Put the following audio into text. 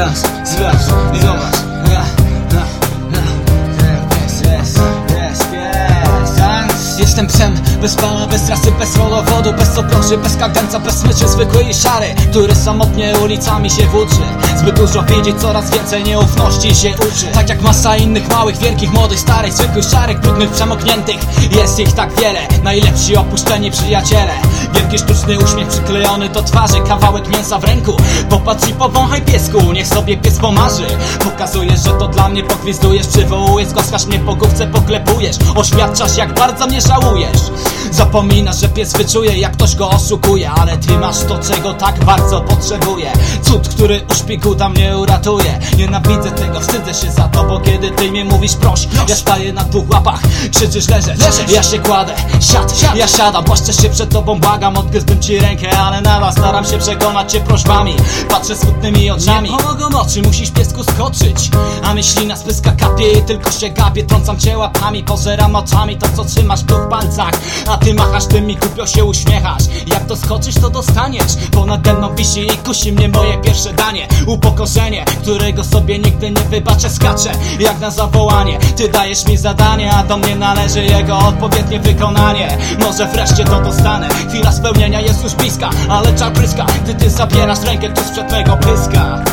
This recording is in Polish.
raz, sprawdź i zobacz? Jestem psem, bez pana, bez trasy, bez rolowodu Bez oploszy, bez kadenca, bez smyczy Zwykły i szary, który samotnie ulicami się włóczy. Zbyt dużo wiedzieć, coraz więcej nieufności się uczy. Tak jak masa innych małych, wielkich, młodych, starych Zwykłych, szarych, brudnych, przemokniętych. Jest ich tak wiele, najlepsi opuszczeni przyjaciele Wielki sztuczny uśmiech przyklejony do twarzy Kawałek mięsa w ręku. Popatrz i powąchaj piesku, niech sobie pies pomarzy. Pokazujesz, że to dla mnie pogwizdujesz Przywołujesz, głaskasz mnie po główce, poklepujesz Oświadczasz jak bardzo mnie żałujesz. Zapominasz, że pies wyczuje jak ktoś go oszukuje Ale ty masz to, czego tak bardzo potrzebuje Cud, który uszpikuta mnie uratuje. Nienawidzę tego, wstydzę się za to Bo kiedy ty mnie mówisz proś. Ja staję na dwóch łapach, krzyczysz leżeć. Ja się kładę, siad, ja siadam Płaszczę się przed tobą, błagam Odgryzłbym ci rękę, ale nadal staram się przekonać cię prośbami. Patrzę smutnymi oczami. Nie pomogą oczy, musisz piesku skoczyć A myśli na spyska kapie tylko się gapię Trącam cię łapami, pożeram oczami To co trzymasz w palcach. A ty machasz tym i głupio się uśmiechasz. Jak to skoczysz, to dostaniesz. Ponade mną wisi i kusi mnie moje pierwsze danie. Upokorzenie, którego sobie nigdy nie wybaczę Skaczę jak na zawołanie. Ty dajesz mi zadanie, a do mnie należy jego odpowiednie wykonanie. Może wreszcie to dostanę. Chwila spełnienia jest już bliska Ale czar pryska, gdy ty zabierasz rękę tuż przed mego pyska